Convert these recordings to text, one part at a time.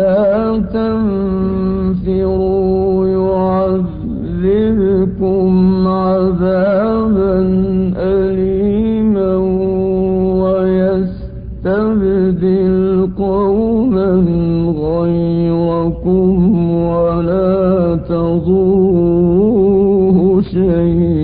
ولا تنفروا يعذبكم عذابا أليما ويستبدل قوما غيركم ولا تضروه شيئا.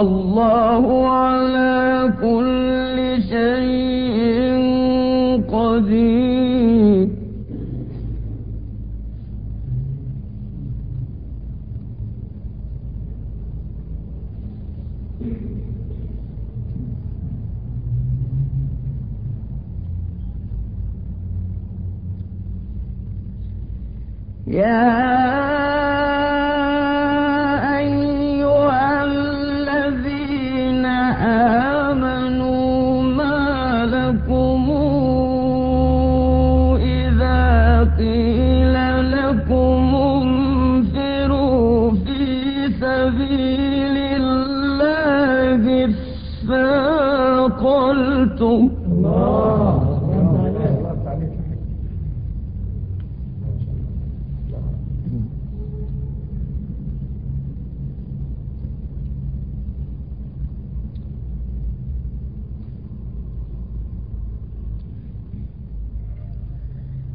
والله على كل شيء قدير. يا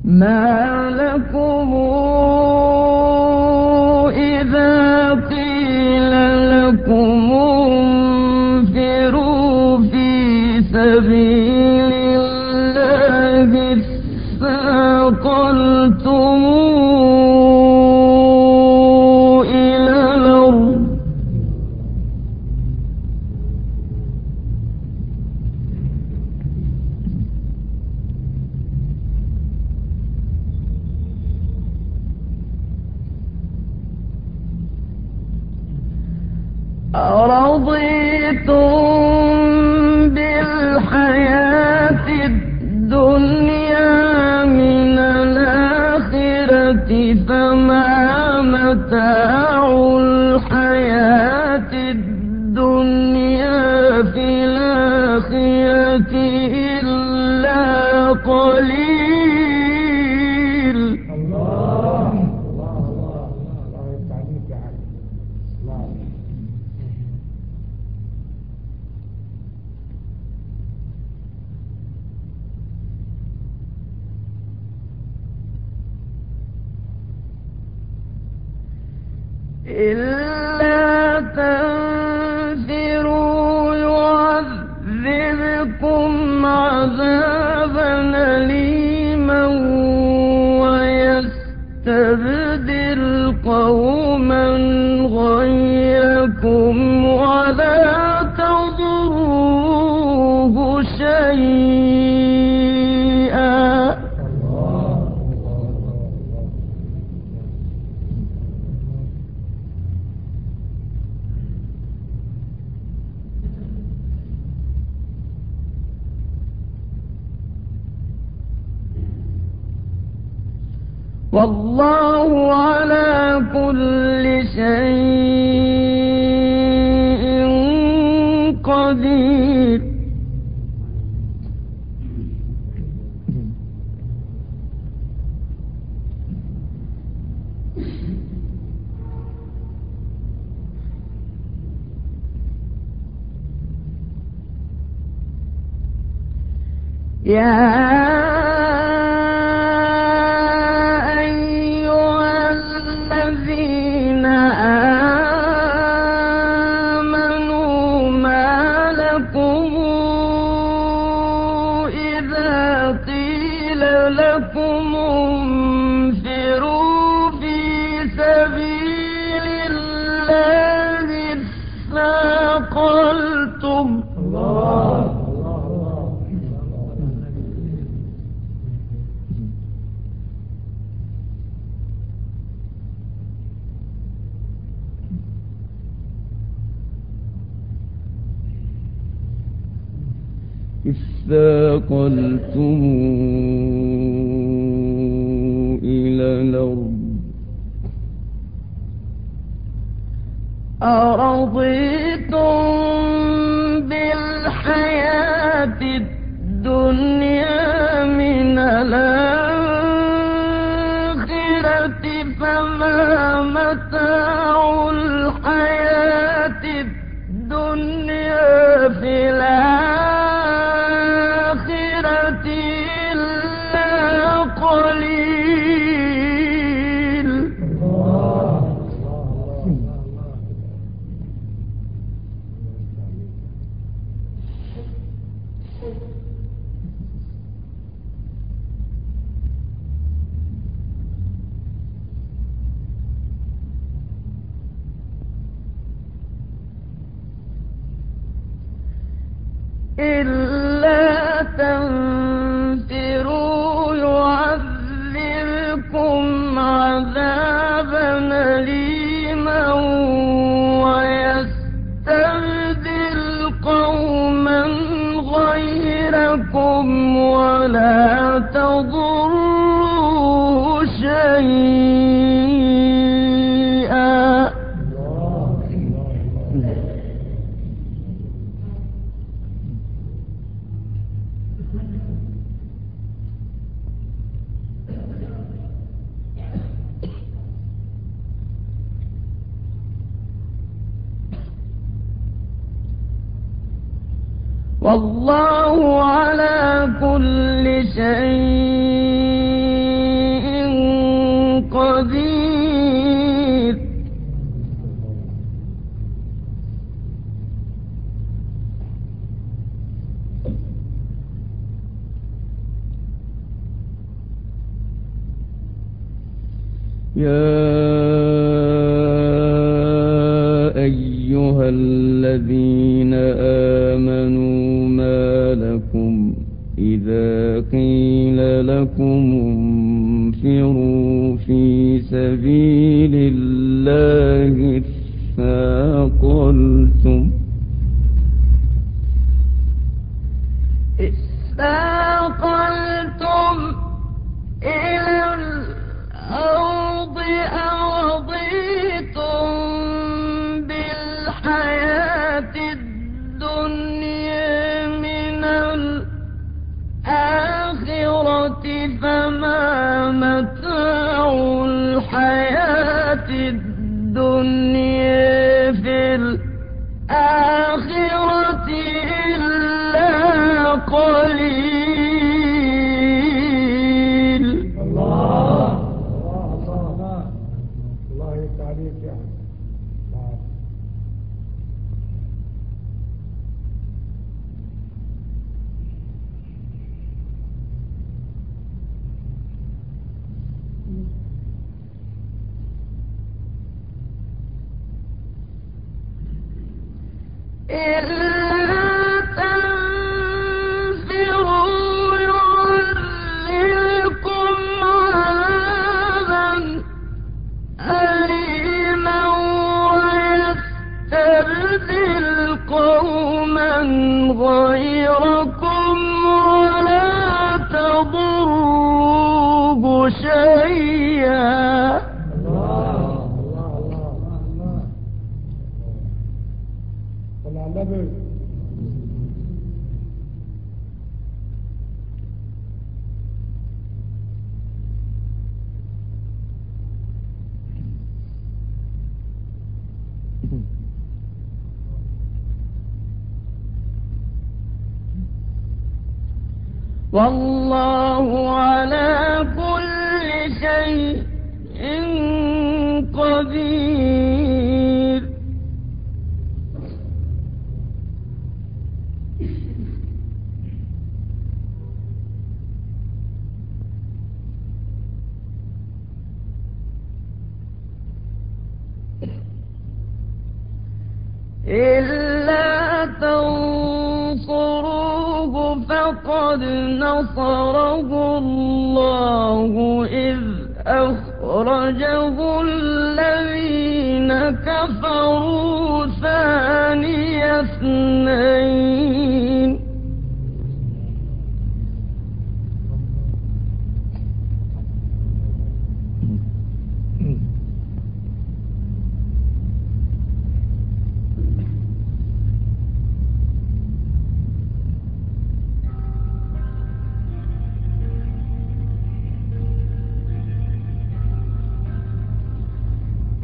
ما لكم إذا قيل لكم انفروا في سبيل متاع الحياة الدنيا. شيئا والله على كل شيء يا أرضيتم بالحياة الدنيا قدير يا الدنيا من الآخرة فما متاع الحياة قدير إلا تنصروه فقد نصره الله إذ أخرجه الله كفروا ثاني اثنين.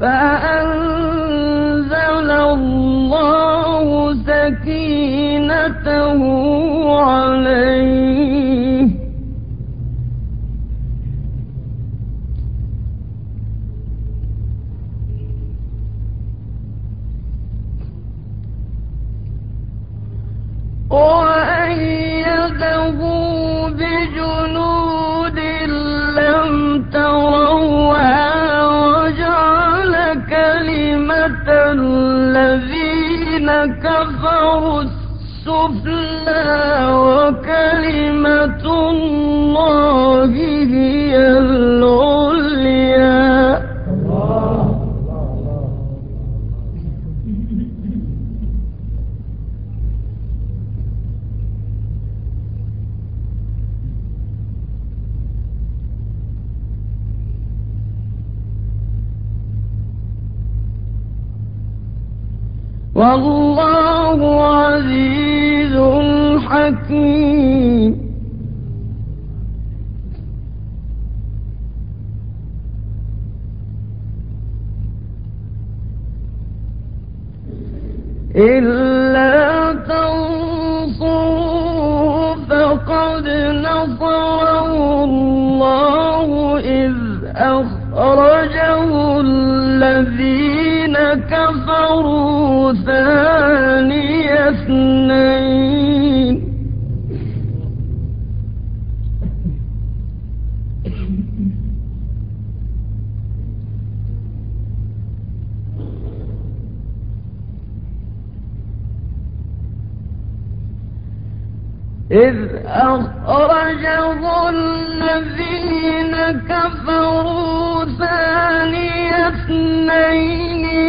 فأنزل الله سكينته عليه والله عزيز حكيم. إلا كفروا ثاني اثنين. إذ أخرجه الذين كفروا ثاني اثنين.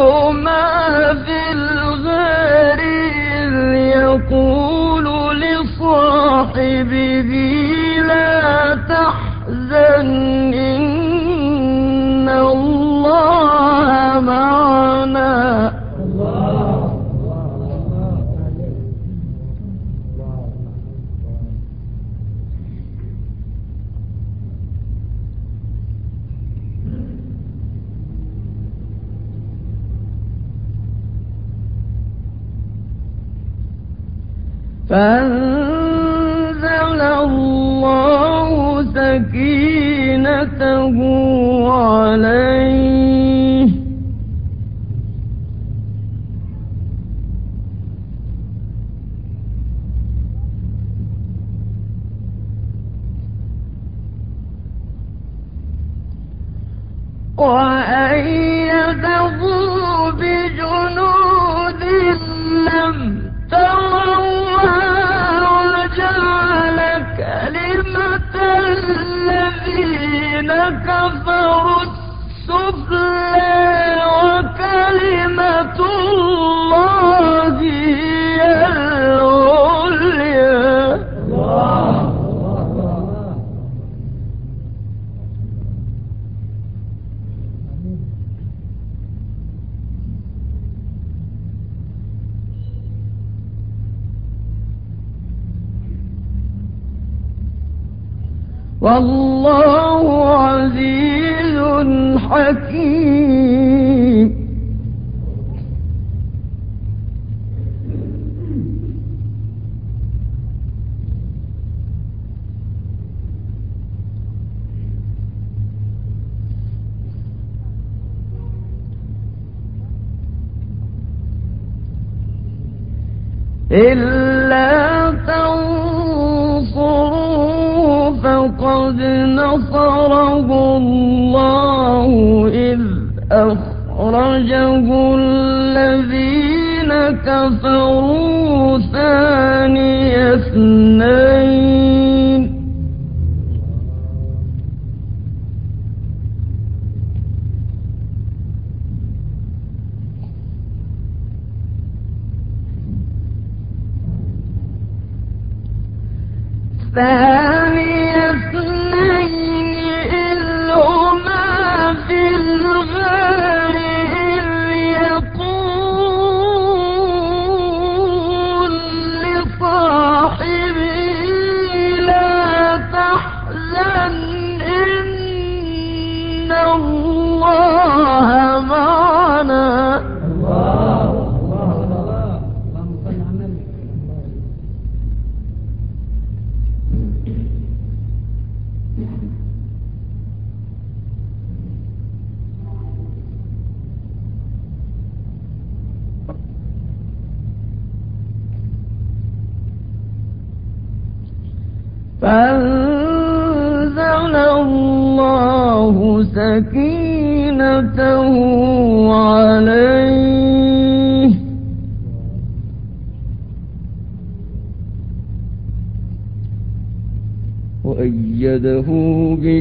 هما في الغار يقول لصاحبه لا تحزن فأنزل الله سكينته عليه والله عزيز حكيم. إلا فقد نصره الله وأخرجه الذين كفروا ثاني اثنين ثاني الله.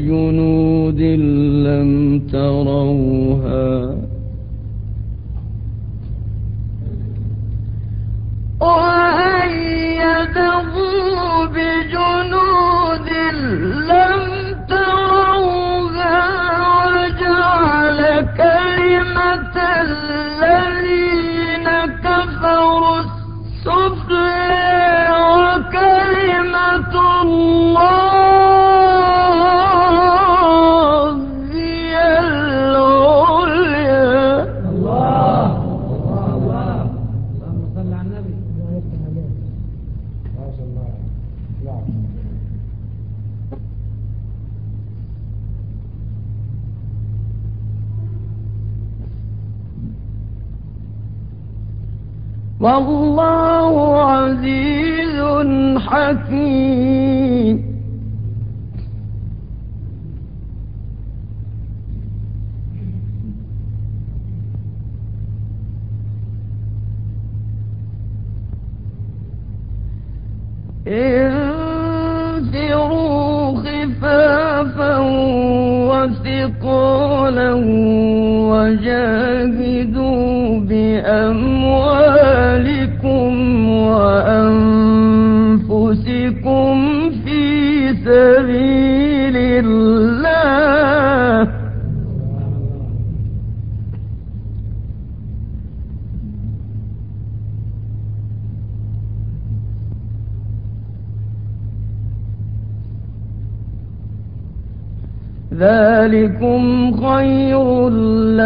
بجنود لم تروها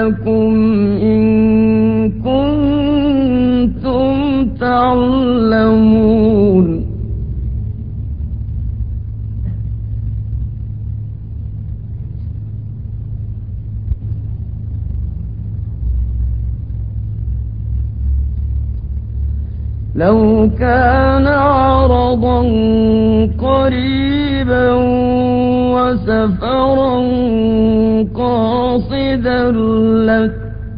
لكم إن كنتم تعلمون. لو كان عرضا قريبا وسفرا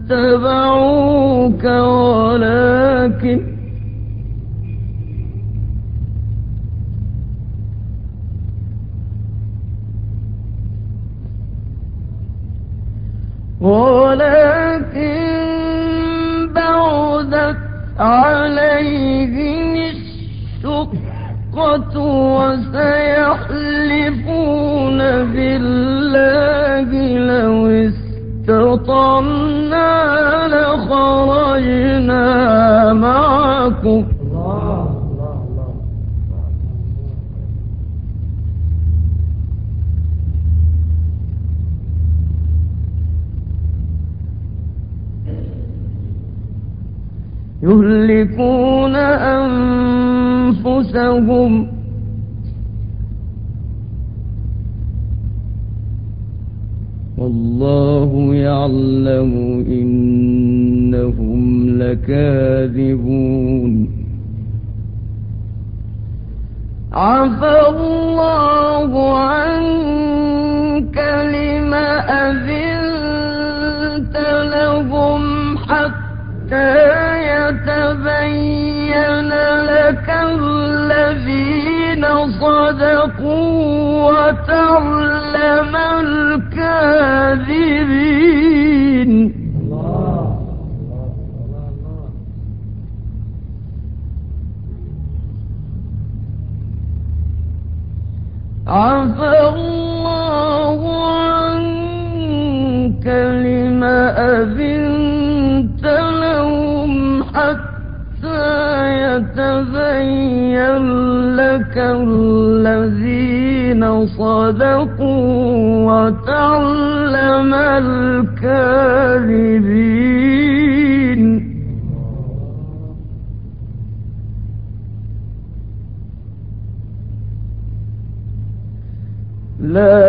لاتبعوك ولكن ولكن بعدت عليهم الشقة وسيحلفون بالله لو استطعنا لخرجنا معكم. يهلكون أنفسهم. والله يعلم إنهم لكاذبون. عفى الله عنك لما أذنت لهم حتى يتبين لك الذين صدقوا وتعلموا الذين صدقوا وتعلم الكاذبين. لا